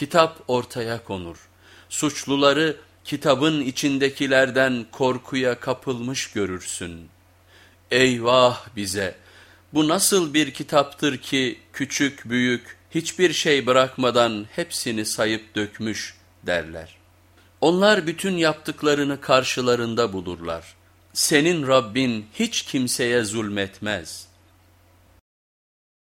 kitap ortaya konur. Suçluları kitabın içindekilerden korkuya kapılmış görürsün. Eyvah bize! Bu nasıl bir kitaptır ki küçük büyük hiçbir şey bırakmadan hepsini sayıp dökmüş derler. Onlar bütün yaptıklarını karşılarında bulurlar. Senin Rabbin hiç kimseye zulmetmez.''